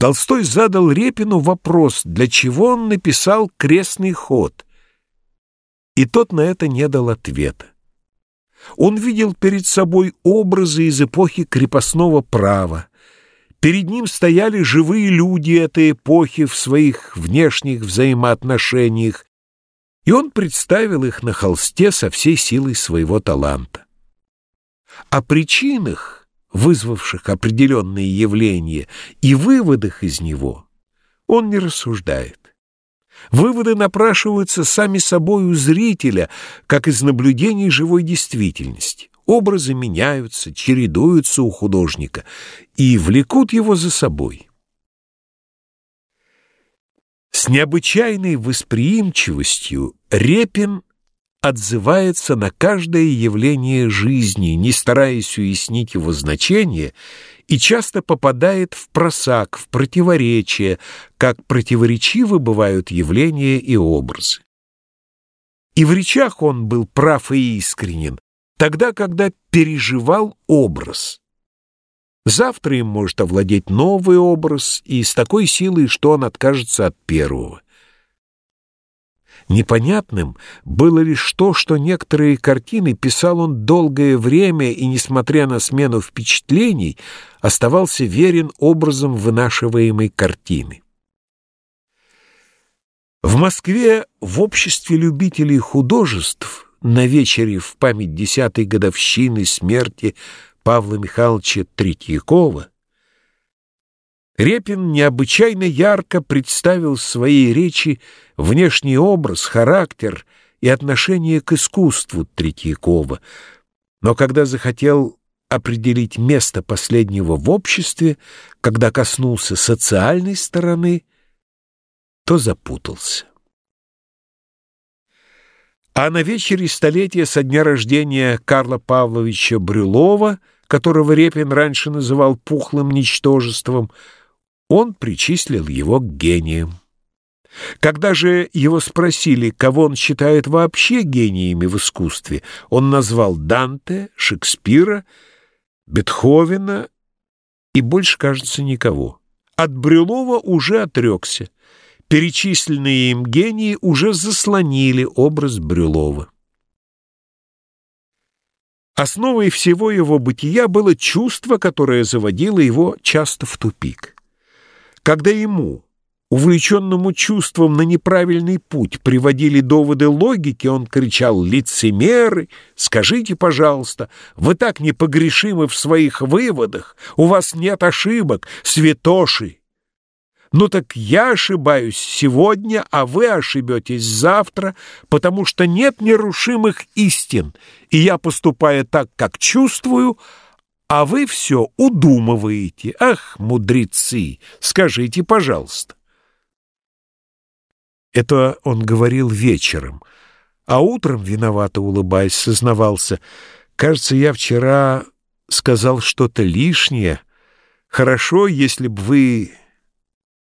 Толстой задал Репину вопрос, для чего он написал крестный ход, и тот на это не дал ответа. Он видел перед собой образы из эпохи крепостного права. Перед ним стояли живые люди этой эпохи в своих внешних взаимоотношениях, и он представил их на холсте со всей силой своего таланта. О причинах вызвавших определенные явления, и выводах из него, он не рассуждает. Выводы напрашиваются сами собой у зрителя, как из наблюдений живой действительности. Образы меняются, чередуются у художника и влекут его за собой. С необычайной восприимчивостью Репин отзывается на каждое явление жизни, не стараясь уяснить его значение, и часто попадает в просак, в противоречие, как противоречивы бывают явления и образы. И в речах он был прав и искренен, тогда, когда переживал образ. Завтра им может овладеть новый образ, и с такой силой, что он откажется от первого. Непонятным было лишь то, что некоторые картины писал он долгое время и, несмотря на смену впечатлений, оставался верен образом вынашиваемой картины. В Москве в обществе любителей художеств на вечере в память десятой годовщины смерти Павла Михайловича Третьякова Репин необычайно ярко представил в своей речи внешний образ, характер и отношение к искусству Третьякова, но когда захотел определить место последнего в обществе, когда коснулся социальной стороны, то запутался. А на вечере столетия со дня рождения Карла Павловича Брюлова, которого Репин раньше называл пухлым ничтожеством, он причислил его к гениям. Когда же его спросили, кого он считает вообще гениями в искусстве, он назвал Данте, Шекспира, Бетховена и больше, кажется, никого. От Брюлова уже отрекся. Перечисленные им гении уже заслонили образ Брюлова. Основой всего его бытия было чувство, которое заводило его часто в тупик. Когда ему, увлеченному чувством на неправильный путь, приводили доводы логики, он кричал «Лицемеры! Скажите, пожалуйста, вы так непогрешимы в своих выводах, у вас нет ошибок, святоши!» «Ну так я ошибаюсь сегодня, а вы ошибетесь завтра, потому что нет нерушимых истин, и я, поступая так, как чувствую, — а вы все удумываете. Ах, мудрецы, скажите, пожалуйста. Это он говорил вечером, а утром, виновато улыбаясь, сознавался. Кажется, я вчера сказал что-то лишнее. Хорошо, если бы вы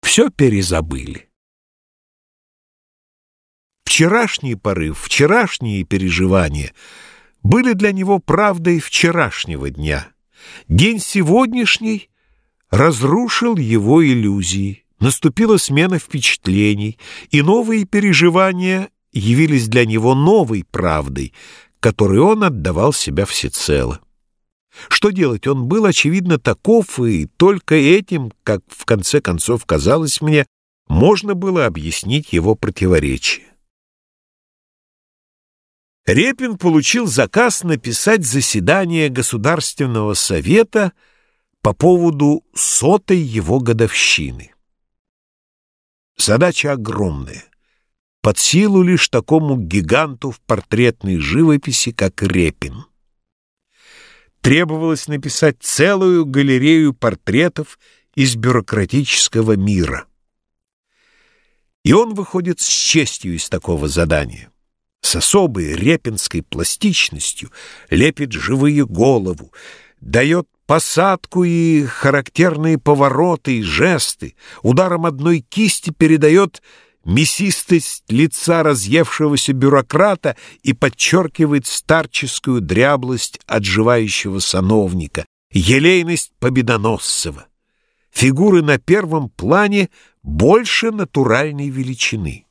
все перезабыли. Вчерашний порыв, вчерашние переживания были для него правдой вчерашнего дня. День сегодняшний разрушил его иллюзии, наступила смена впечатлений, и новые переживания явились для него новой правдой, которой он отдавал себя всецело. Что делать? Он был, очевидно, таков, и только этим, как в конце концов казалось мне, можно было объяснить его противоречие. Репин получил заказ написать заседание Государственного совета по поводу сотой его годовщины. Задача огромная. Под силу лишь такому гиганту в портретной живописи, как Репин. Требовалось написать целую галерею портретов из бюрократического мира. И он выходит с честью из такого задания с особой репинской пластичностью лепит живые голову, дает посадку и характерные повороты и жесты, ударом одной кисти передает мясистость лица разъевшегося бюрократа и подчеркивает старческую дряблость отживающего сановника, елейность победоносцева. Фигуры на первом плане больше натуральной величины.